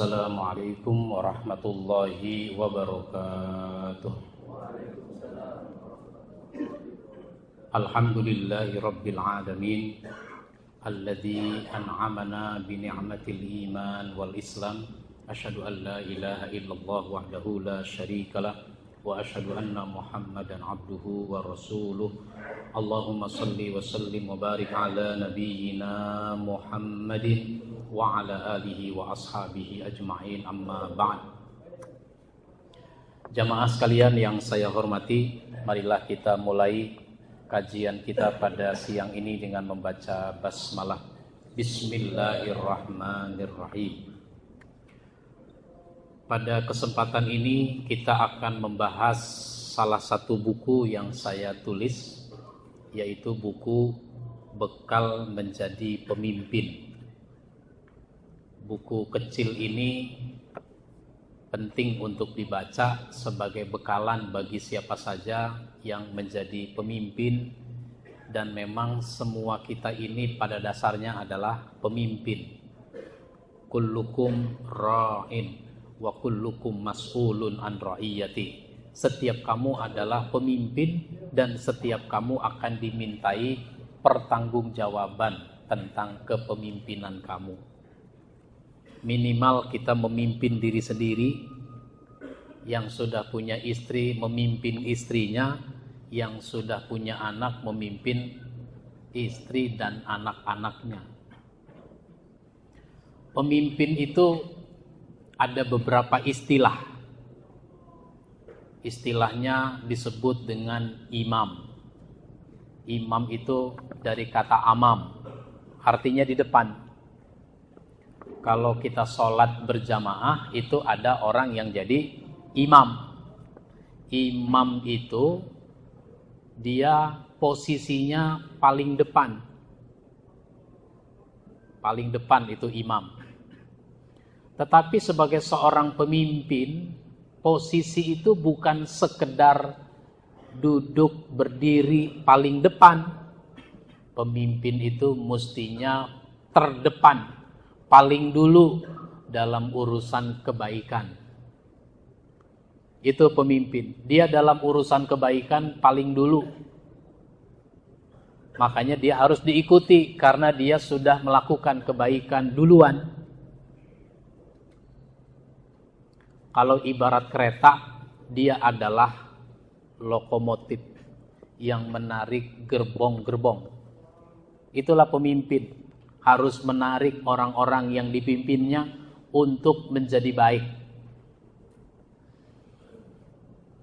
السلام عليكم ورحمة الله وبركاته. الحمد لله رب العالمين الذي أنعمنا بنعمة الإيمان والإسلام. أشهد أن لا إله إلا الله وحده لا شريك له وأشهد أن محمدا عبده ورسوله. اللهم صل وسلم وبارك على نبينا محمد. wa ala alihi wa ashabihi ajma'in amma ba'd. Jamaah sekalian yang saya hormati, marilah kita mulai kajian kita pada siang ini dengan membaca basmalah. Bismillahirrahmanirrahim. Pada kesempatan ini kita akan membahas salah satu buku yang saya tulis yaitu buku Bekal Menjadi Pemimpin Buku kecil ini penting untuk dibaca sebagai bekalan bagi siapa saja yang menjadi pemimpin dan memang semua kita ini pada dasarnya adalah pemimpin. Kullukum ra'in wa kullukum mas'ulun an ra'iyati. Setiap kamu adalah pemimpin dan setiap kamu akan dimintai pertanggungjawaban tentang kepemimpinan kamu minimal kita memimpin diri sendiri. Yang sudah punya istri memimpin istrinya. Yang sudah punya anak memimpin istri dan anak-anaknya. Pemimpin itu ada beberapa istilah. Istilahnya disebut dengan imam. Imam itu dari kata amam. Artinya di depan kalau kita sholat berjamaah itu ada orang yang jadi imam. Imam itu dia posisinya paling depan. Paling depan itu imam. Tetapi sebagai seorang pemimpin, posisi itu bukan sekedar duduk berdiri paling depan. Pemimpin itu mestinya terdepan paling dulu dalam urusan kebaikan. Itu pemimpin. Dia dalam urusan kebaikan paling dulu. Makanya dia harus diikuti karena dia sudah melakukan kebaikan duluan. Kalau ibarat kereta, dia adalah lokomotif yang menarik gerbong-gerbong. Itulah pemimpin harus menarik orang-orang yang dipimpinnya untuk menjadi baik.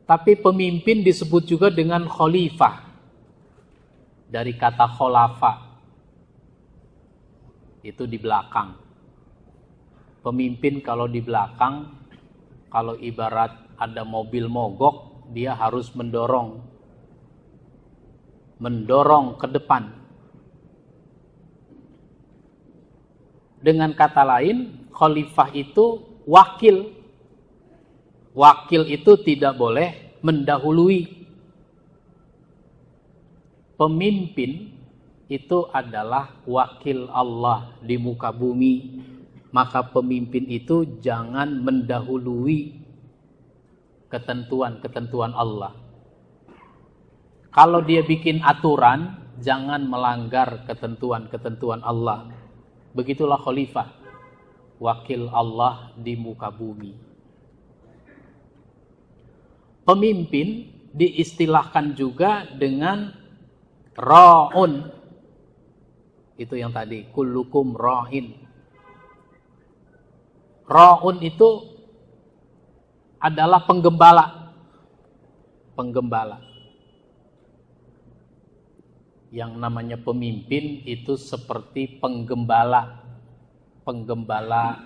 Tapi pemimpin disebut juga dengan khalifah. Dari kata kholafa. Itu di belakang. Pemimpin kalau di belakang, kalau ibarat ada mobil mogok, dia harus mendorong. Mendorong ke depan Dengan kata lain, khalifah itu wakil. Wakil itu tidak boleh mendahului. Pemimpin itu adalah wakil Allah di muka bumi. Maka pemimpin itu jangan mendahului ketentuan-ketentuan Allah. Kalau dia bikin aturan, jangan melanggar ketentuan-ketentuan Allah Begitulah khalifah, wakil Allah di muka bumi. Pemimpin diistilahkan juga dengan ra'un. Itu yang tadi, kullukum ra'in. Ra'un itu adalah penggembala. Penggembala yang namanya pemimpin itu seperti penggembala penggembala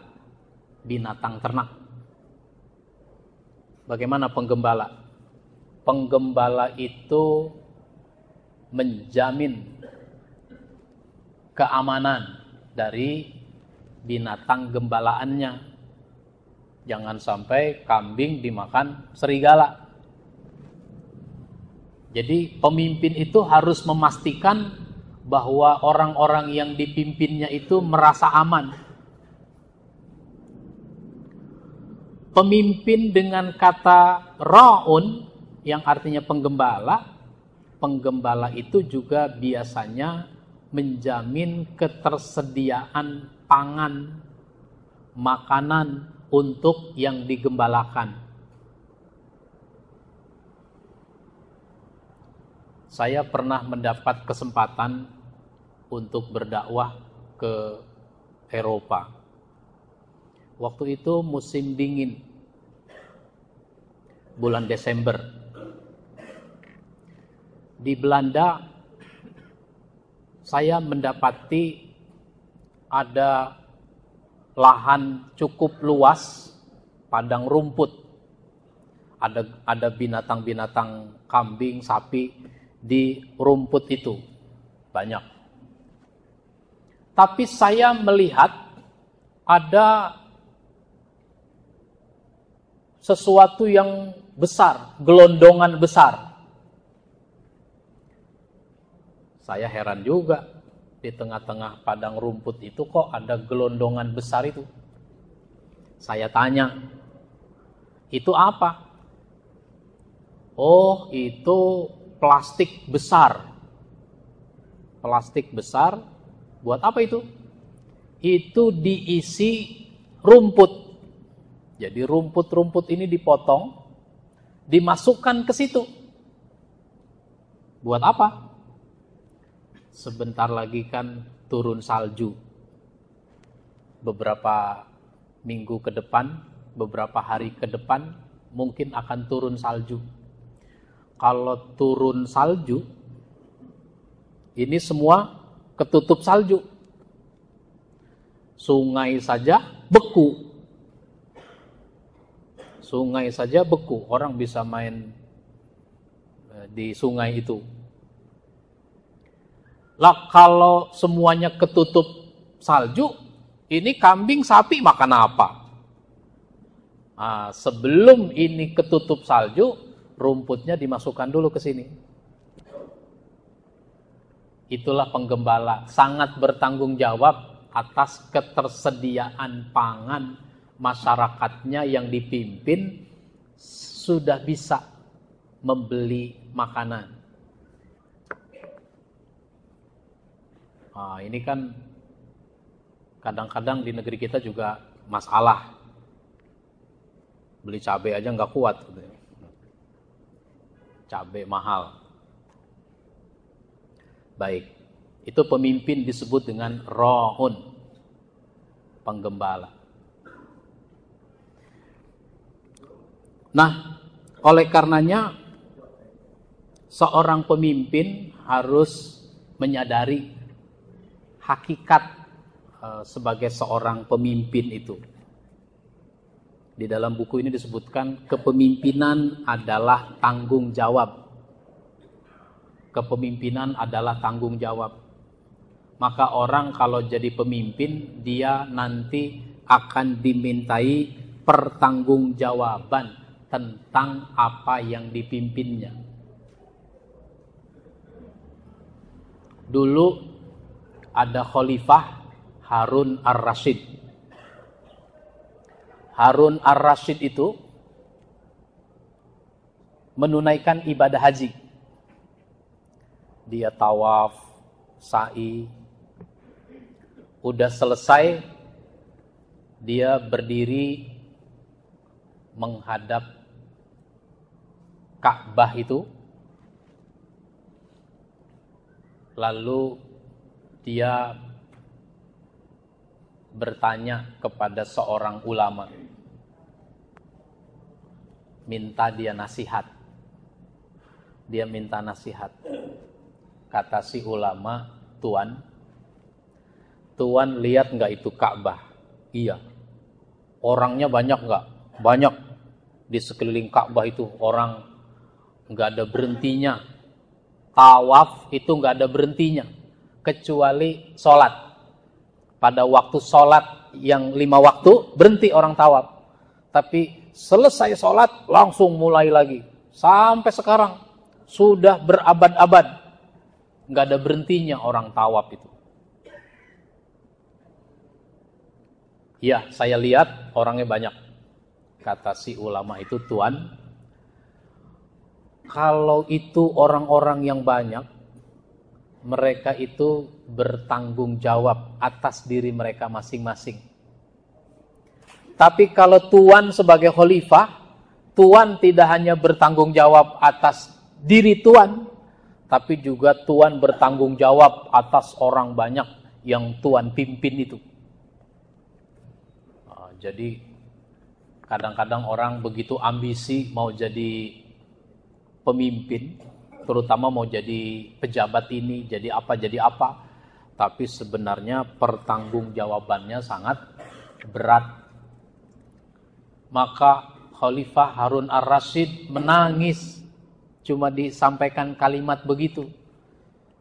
binatang ternak. Bagaimana penggembala? Penggembala itu menjamin keamanan dari binatang gembalaannya. Jangan sampai kambing dimakan serigala jadi pemimpin itu harus memastikan bahwa orang-orang yang dipimpinnya itu merasa aman. pemimpin dengan kata raun yang artinya penggembala, penggembala itu juga biasanya menjamin ketersediaan pangan, makanan untuk yang digembalakan. Saya pernah mendapat kesempatan untuk berdakwah ke Eropa. Waktu itu musim dingin, bulan Desember. Di Belanda, saya mendapati ada lahan cukup luas, padang rumput. Ada ada binatang-binatang kambing, sapi di rumput itu. Banyak. Tapi saya melihat ada sesuatu yang besar, gelondongan besar. Saya heran juga di tengah-tengah padang rumput itu kok ada gelondongan besar itu. Saya tanya, itu apa? Oh, itu plastik besar. Plastik besar, buat apa itu? Itu diisi rumput. Jadi rumput-rumput ini dipotong, dimasukkan ke situ. Buat apa? Sebentar lagi kan turun salju. Beberapa minggu ke depan, beberapa hari ke depan, mungkin akan turun salju kalau turun salju, ini semua ketutup salju. Sungai saja beku. Sungai saja beku, orang bisa main eh, di sungai itu. Lah kalau semuanya ketutup salju, ini kambing sapi makan apa? Nah, sebelum ini ketutup salju, rumputnya dimasukkan dulu ke sini. Itulah penggembala, sangat bertanggung jawab atas ketersediaan pangan masyarakatnya yang dipimpin sudah bisa membeli makanan. Nah, ini kan kadang-kadang di negeri kita juga masalah. Beli cabai aja nggak kuat. Gitu ya cabai mahal. Baik, itu pemimpin disebut dengan rohun, penggembala. Nah, oleh karenanya seorang pemimpin harus menyadari hakikat uh, sebagai seorang pemimpin itu. Di dalam buku ini disebutkan kepemimpinan adalah tanggung jawab. Kepemimpinan adalah tanggung jawab. Maka orang kalau jadi pemimpin, dia nanti akan dimintai pertanggungjawaban tentang apa yang dipimpinnya. Dulu ada khalifah Harun ar-Rasyid Harun ar-Rashid itu menunaikan ibadah haji. Dia tawaf, sa'i, udah selesai, dia berdiri menghadap Ka'bah itu, lalu dia bertanya kepada seorang ulama. Minta dia nasihat. Dia minta nasihat. Kata si ulama, Tuan, Tuan lihat nggak itu Ka'bah? Iya. Orangnya banyak nggak? Banyak. Di sekeliling Ka'bah itu orang nggak ada berhentinya. Tawaf itu nggak ada berhentinya. Kecuali sholat pada waktu sholat yang lima waktu berhenti orang tawaf. Tapi selesai sholat langsung mulai lagi. Sampai sekarang sudah berabad-abad. Nggak ada berhentinya orang tawaf itu. Ya, saya lihat orangnya banyak. kata si ulama itu tuan. Kalau itu orang-orang yang banyak, mereka itu bertanggung jawab atas diri mereka masing-masing. Tapi kalau tuan sebagai khalifah, tuan tidak hanya bertanggung jawab atas diri tuan, tapi juga tuan bertanggung jawab atas orang banyak yang tuan pimpin itu. Nah, jadi kadang-kadang orang begitu ambisi mau jadi pemimpin, terutama mau jadi pejabat ini, jadi apa, jadi apa. Tapi sebenarnya pertanggungjawabannya sangat berat. Maka Khalifah Harun ar-Rasyid menangis cuma disampaikan kalimat begitu.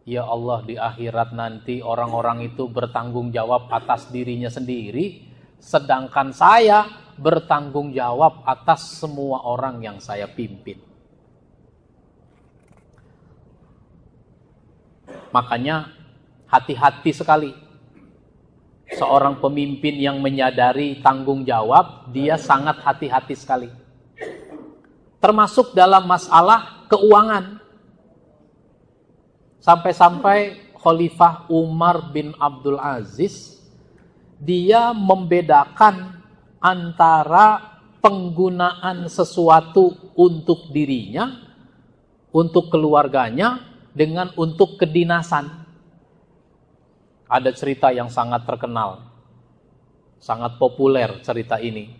Ya Allah di akhirat nanti orang-orang itu bertanggung jawab atas dirinya sendiri, sedangkan saya bertanggung jawab atas semua orang yang saya pimpin. Makanya hati-hati sekali. Seorang pemimpin yang menyadari tanggung jawab, dia sangat hati-hati sekali. Termasuk dalam masalah keuangan. Sampai-sampai Khalifah Umar bin Abdul Aziz, dia membedakan antara penggunaan sesuatu untuk dirinya, untuk keluarganya, dengan untuk kedinasan. Ada cerita yang sangat terkenal, sangat populer cerita ini.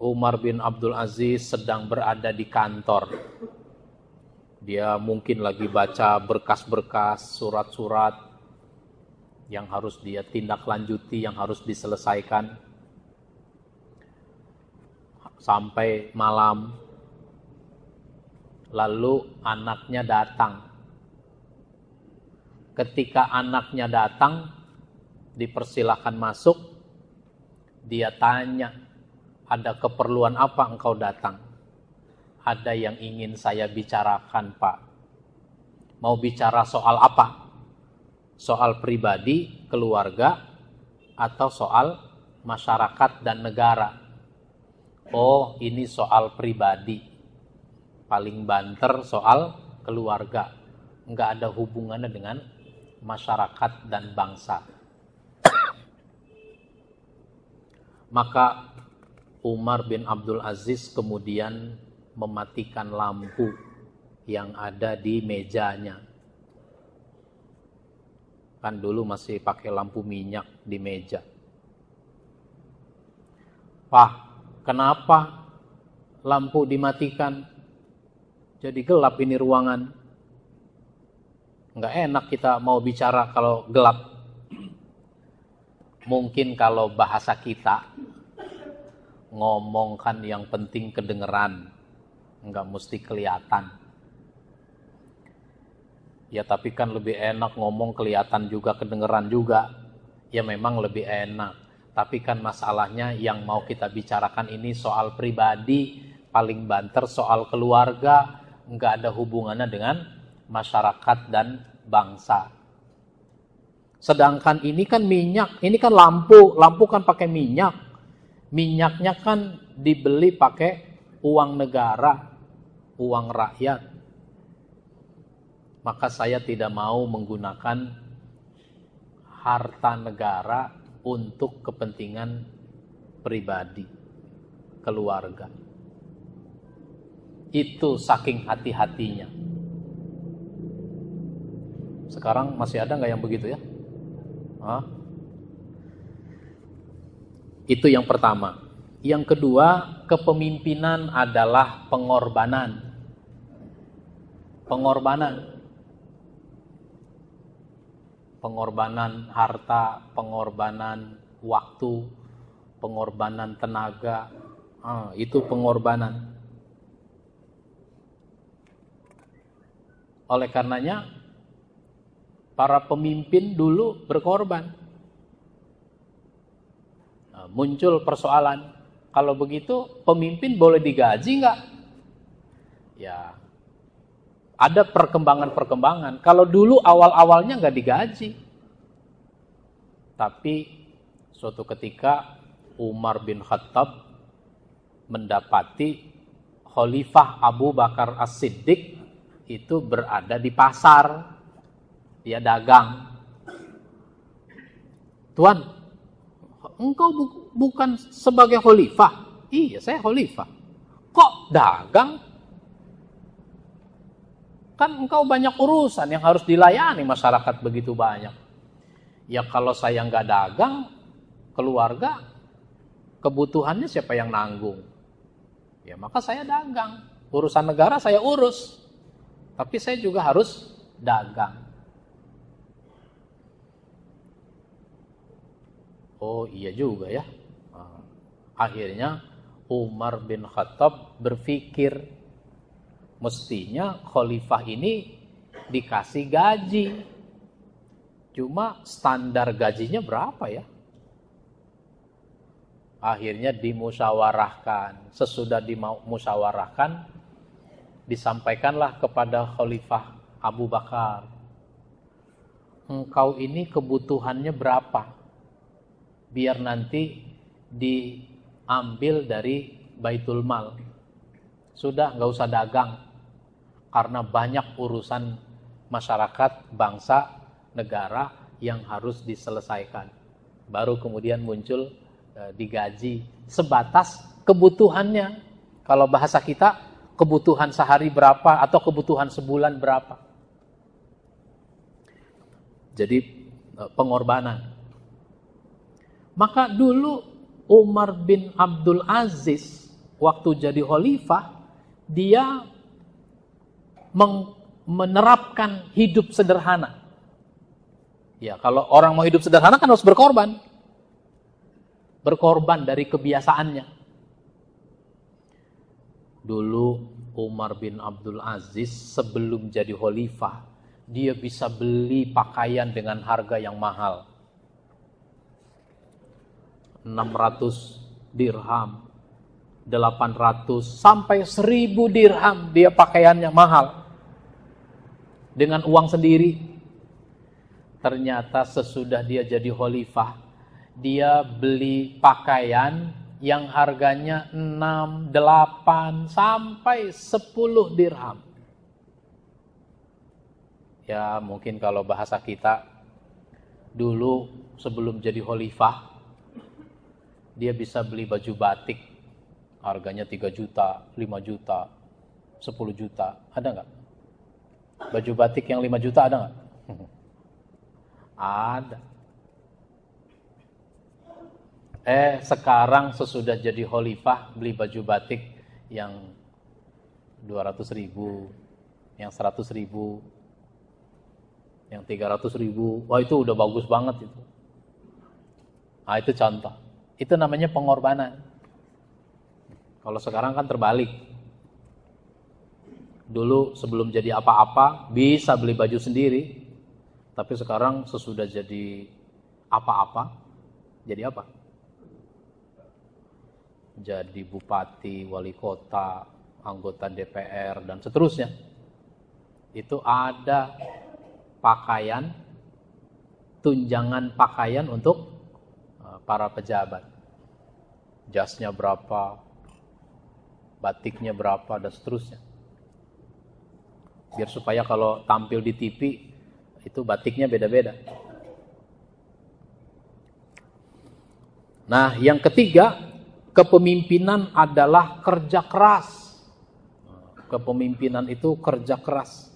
Umar bin Abdul Aziz sedang berada di kantor. Dia mungkin lagi baca berkas-berkas, surat-surat yang harus dia tindak lanjuti, yang harus diselesaikan sampai malam. Lalu anaknya datang. Ketika anaknya datang, dipersilahkan masuk. Dia tanya, ada keperluan apa engkau datang? Ada yang ingin saya bicarakan, Pak. Mau bicara soal apa? Soal pribadi, keluarga, atau soal masyarakat dan negara? Oh, ini soal pribadi. Paling banter soal keluarga. Enggak ada hubungannya dengan masyarakat dan bangsa. Maka Umar bin Abdul Aziz kemudian mematikan lampu yang ada di mejanya. Kan dulu masih pakai lampu minyak di meja. Pak, Kenapa lampu dimatikan? Jadi gelap ini ruangan. Enggak enak kita mau bicara kalau gelap. Mungkin kalau bahasa kita ngomongkan yang penting kedengeran, enggak mesti kelihatan. Ya tapi kan lebih enak ngomong kelihatan juga kedengeran juga. Ya memang lebih enak. Tapi kan masalahnya yang mau kita bicarakan ini soal pribadi, paling banter soal keluarga, nggak ada hubungannya dengan masyarakat dan bangsa. Sedangkan ini kan minyak, ini kan lampu, lampu kan pakai minyak. Minyaknya kan dibeli pakai uang negara, uang rakyat. Maka saya tidak mau menggunakan harta negara untuk kepentingan pribadi, keluarga. Itu saking hati-hatinya. Sekarang masih ada nggak yang begitu ya? Hah? Itu yang pertama. Yang kedua, kepemimpinan adalah pengorbanan. Pengorbanan pengorbanan harta, pengorbanan waktu, pengorbanan tenaga, ah, itu pengorbanan. Oleh karenanya, para pemimpin dulu berkorban. Nah, muncul persoalan, kalau begitu pemimpin boleh digaji nggak? Ya, ada perkembangan-perkembangan. Kalau dulu awal-awalnya nggak digaji. Tapi suatu ketika Umar bin Khattab mendapati Khalifah Abu Bakar As-Siddiq itu berada di pasar. Dia dagang. Tuan, engkau bu bukan sebagai khalifah. Iya, saya khalifah. Kok dagang? Kan engkau banyak urusan yang harus dilayani masyarakat begitu banyak. Ya kalau saya nggak dagang, keluarga kebutuhannya siapa yang nanggung? Ya maka saya dagang. Urusan negara saya urus. Tapi saya juga harus dagang. Oh iya juga ya. Ah, akhirnya Umar bin Khattab berpikir mestinya khalifah ini dikasih gaji. Cuma standar gajinya berapa ya? akhirnya dimusyawarahkan. Sesudah dimusyawarahkan, disampaikanlah kepada Khalifah Abu Bakar. Engkau ini kebutuhannya berapa? Biar nanti diambil dari Baitul Mal. Sudah, nggak usah dagang. Karena banyak urusan masyarakat, bangsa, negara yang harus diselesaikan. Baru kemudian muncul Eh, digaji sebatas kebutuhannya. Kalau bahasa kita, kebutuhan sehari berapa atau kebutuhan sebulan berapa. Jadi eh, pengorbanan. Maka dulu Umar bin Abdul Aziz waktu jadi khalifah dia menerapkan hidup sederhana. Ya, kalau orang mau hidup sederhana kan harus berkorban berkorban dari kebiasaannya. Dulu Umar bin Abdul Aziz sebelum jadi khalifah, dia bisa beli pakaian dengan harga yang mahal. 600 dirham, 800 sampai 1000 dirham dia pakaiannya mahal. Dengan uang sendiri. Ternyata sesudah dia jadi khalifah, dia beli pakaian yang harganya 6, 8 sampai 10 dirham. Ya, mungkin kalau bahasa kita dulu sebelum jadi khalifah dia bisa beli baju batik harganya 3 juta, 5 juta, 10 juta. Ada nggak? Baju batik yang 5 juta ada nggak? ada. Eh sekarang sesudah jadi khalifah beli baju batik yang 200 ribu, yang 100 ribu, yang 300 ribu. Wah itu udah bagus banget itu. Nah itu contoh. Itu namanya pengorbanan. Kalau sekarang kan terbalik. Dulu sebelum jadi apa-apa bisa beli baju sendiri. Tapi sekarang sesudah jadi apa-apa, jadi apa? jadi bupati, wali kota, anggota DPR dan seterusnya. Itu ada pakaian tunjangan pakaian untuk para pejabat. Jasnya berapa, batiknya berapa dan seterusnya. Biar supaya kalau tampil di TV itu batiknya beda-beda. Nah, yang ketiga kepemimpinan adalah kerja keras. Kepemimpinan itu kerja keras.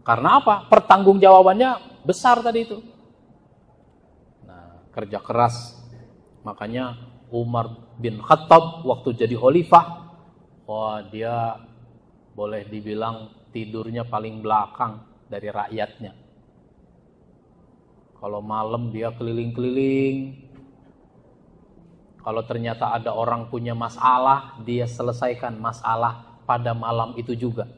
Karena apa? Pertanggungjawabannya besar tadi itu. Kerja keras. Makanya Umar bin Khattab waktu jadi khalifah, wah dia boleh dibilang tidurnya paling belakang dari rakyatnya. Kalau malam dia keliling-keliling, kalau ternyata ada orang punya masalah, dia selesaikan masalah pada malam itu juga.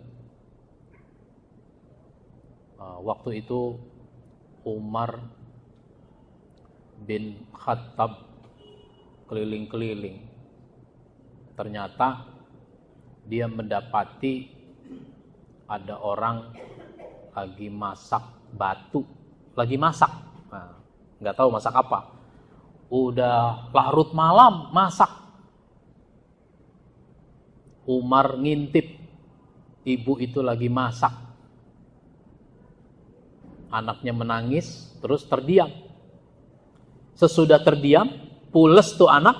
Ah, waktu itu Umar bin Khattab keliling-keliling. Ternyata dia mendapati ada orang lagi masak batu, lagi masak. Nah, nggak tahu masak apa Udah larut malam masak. Umar ngintip ibu itu lagi masak. Anaknya menangis, terus terdiam. Sesudah terdiam, pules tuh anak,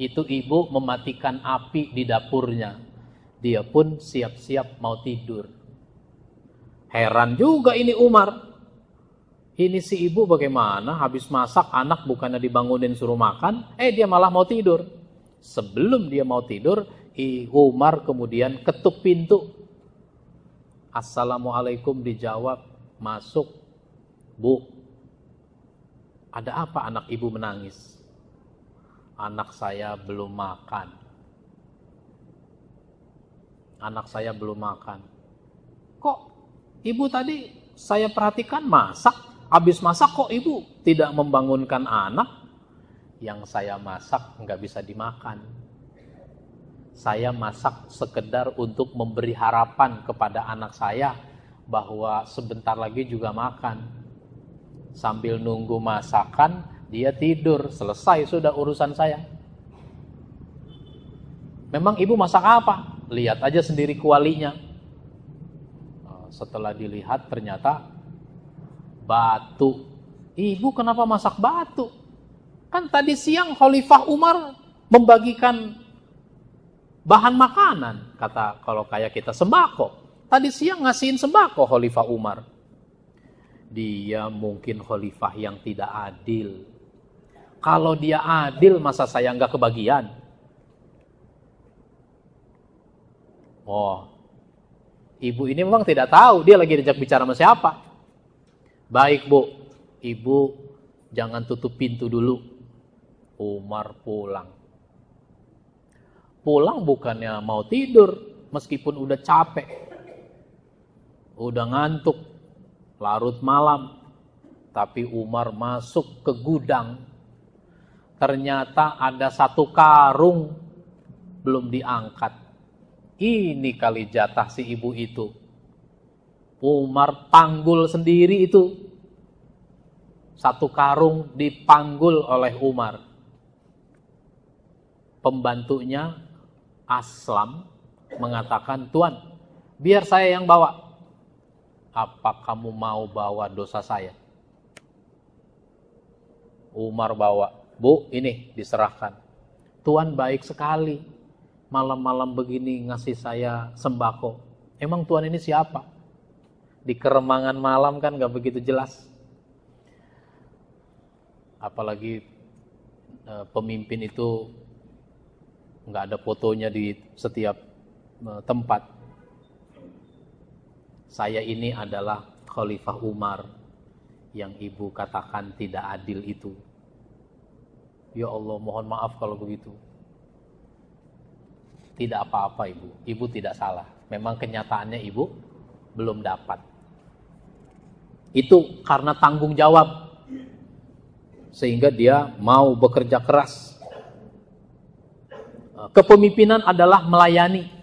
itu ibu mematikan api di dapurnya. Dia pun siap-siap mau tidur. Heran juga ini Umar. Ini si ibu bagaimana habis masak anak bukannya dibangunin suruh makan, eh dia malah mau tidur. Sebelum dia mau tidur, Umar kemudian ketuk pintu. Assalamualaikum dijawab, masuk. Bu, ada apa anak ibu menangis? Anak saya belum makan. Anak saya belum makan. Kok ibu tadi saya perhatikan masak? Habis masak kok ibu tidak membangunkan anak? Yang saya masak nggak bisa dimakan. Saya masak sekedar untuk memberi harapan kepada anak saya bahwa sebentar lagi juga makan. Sambil nunggu masakan, dia tidur. Selesai sudah urusan saya. Memang ibu masak apa? Lihat aja sendiri kualinya. Setelah dilihat ternyata batu. Ibu kenapa masak batu? Kan tadi siang Khalifah Umar membagikan bahan makanan. Kata kalau kayak kita sembako. Tadi siang ngasihin sembako Khalifah Umar. Dia mungkin khalifah yang tidak adil. Kalau dia adil masa saya nggak kebagian? Oh, ibu ini memang tidak tahu dia lagi diajak bicara sama siapa. Baik bu, ibu jangan tutup pintu dulu. Umar pulang. Pulang bukannya mau tidur, meskipun udah capek. Udah ngantuk, larut malam. Tapi Umar masuk ke gudang. Ternyata ada satu karung belum diangkat. Ini kali jatah si ibu itu. Umar panggul sendiri itu. Satu karung dipanggul oleh Umar. Pembantunya Aslam mengatakan, Tuan, biar saya yang bawa. Apa kamu mau bawa dosa saya? Umar bawa, Bu, ini diserahkan. Tuan baik sekali. Malam-malam begini ngasih saya sembako. Emang Tuan ini siapa? di keremangan malam kan nggak begitu jelas. Apalagi e, pemimpin itu nggak ada fotonya di setiap e, tempat. Saya ini adalah Khalifah Umar yang ibu katakan tidak adil itu. Ya Allah, mohon maaf kalau begitu. Tidak apa-apa ibu, ibu tidak salah. Memang kenyataannya ibu belum dapat. Itu karena tanggung jawab. Sehingga dia mau bekerja keras. Kepemimpinan adalah melayani.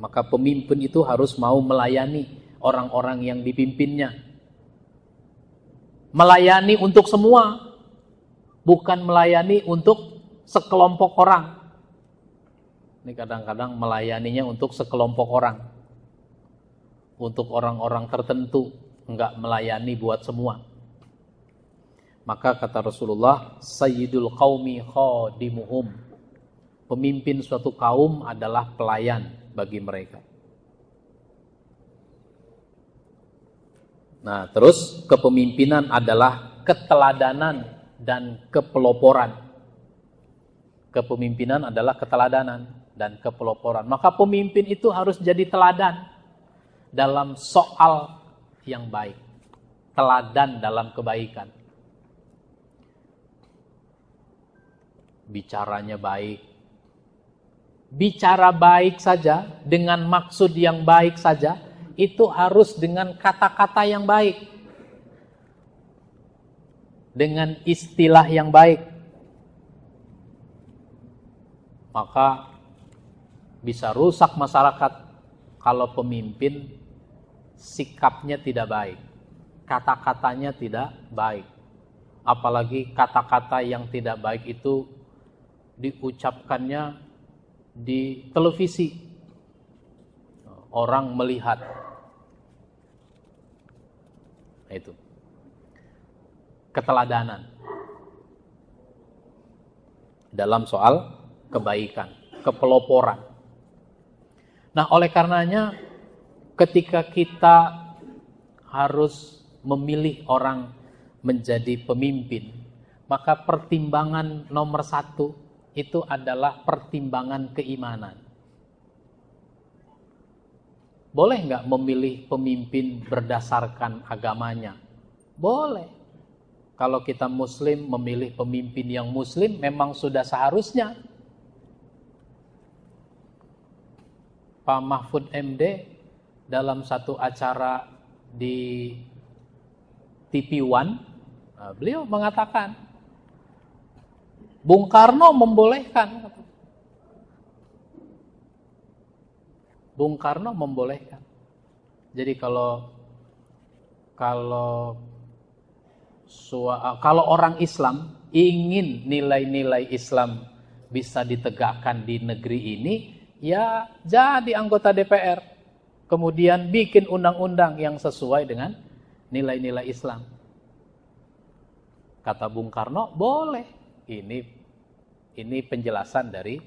Maka pemimpin itu harus mau melayani orang-orang yang dipimpinnya. Melayani untuk semua, bukan melayani untuk sekelompok orang. Ini kadang-kadang melayaninya untuk sekelompok orang. Untuk orang-orang tertentu enggak melayani buat semua. Maka kata Rasulullah, Sayyidul qaumi khadimuhum. Pemimpin suatu kaum adalah pelayan bagi mereka. Nah, terus kepemimpinan adalah keteladanan dan kepeloporan. Kepemimpinan adalah keteladanan dan kepeloporan. Maka pemimpin itu harus jadi teladan dalam soal yang baik, teladan dalam kebaikan. Bicaranya baik. Bicara baik saja dengan maksud yang baik saja itu harus dengan kata-kata yang baik. Dengan istilah yang baik. Maka bisa rusak masyarakat kalau pemimpin sikapnya tidak baik, kata-katanya tidak baik. apalagi kata-kata yang tidak baik itu diucapkannya di televisi. Orang melihat. Nah, itu. Keteladanan. Dalam soal kebaikan, kepeloporan. Nah, oleh karenanya ketika kita harus memilih orang menjadi pemimpin, maka pertimbangan nomor satu itu adalah pertimbangan keimanan. Boleh nggak memilih pemimpin berdasarkan agamanya? Boleh. Kalau kita muslim memilih pemimpin yang muslim memang sudah seharusnya. Pak Mahfud MD dalam satu acara di TV One, beliau mengatakan Bung Karno membolehkan. Bung Karno membolehkan. Jadi kalau kalau kalau orang Islam ingin nilai-nilai Islam bisa ditegakkan di negeri ini, ya jadi anggota DPR. Kemudian bikin undang-undang yang sesuai dengan nilai-nilai Islam. Kata Bung Karno, boleh. Ini ini penjelasan dari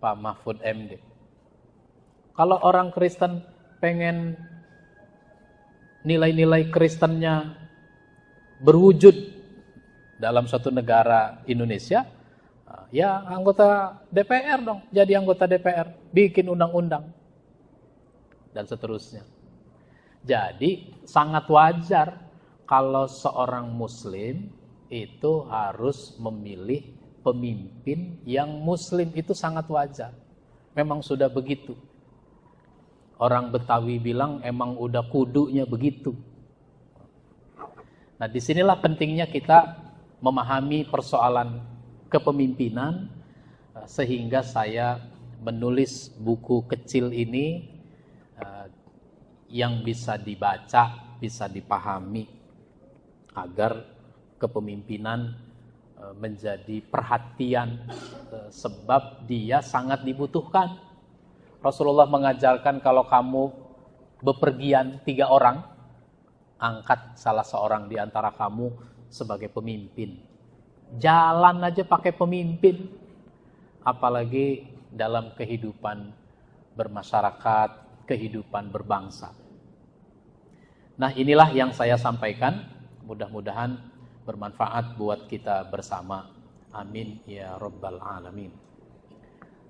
Pak Mahfud MD. Kalau orang Kristen pengen nilai-nilai Kristennya berwujud dalam suatu negara Indonesia, ya anggota DPR dong, jadi anggota DPR, bikin undang-undang dan seterusnya. Jadi sangat wajar kalau seorang muslim itu harus memilih pemimpin yang muslim itu sangat wajar. Memang sudah begitu. Orang Betawi bilang emang udah kudunya begitu. Nah di sinilah pentingnya kita memahami persoalan kepemimpinan eh, sehingga saya menulis buku kecil ini uh, yang bisa dibaca, bisa dipahami agar kepemimpinan e, menjadi perhatian e, sebab dia sangat dibutuhkan. Rasulullah mengajarkan kalau kamu bepergian tiga orang, angkat salah seorang di antara kamu sebagai pemimpin. Jalan aja pakai pemimpin, apalagi dalam kehidupan bermasyarakat, kehidupan berbangsa. Nah inilah yang saya sampaikan, mudah-mudahan bermanfaat buat kita bersama. Amin ya rabbal alamin.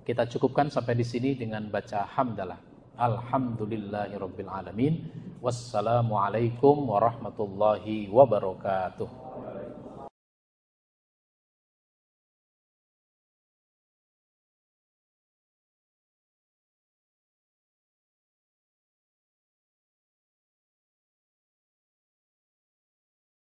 Kita cukupkan sampai di sini dengan baca hamdalah. Alhamdulillahirabbil alamin. Wassalamualaikum warahmatullahi wabarakatuh.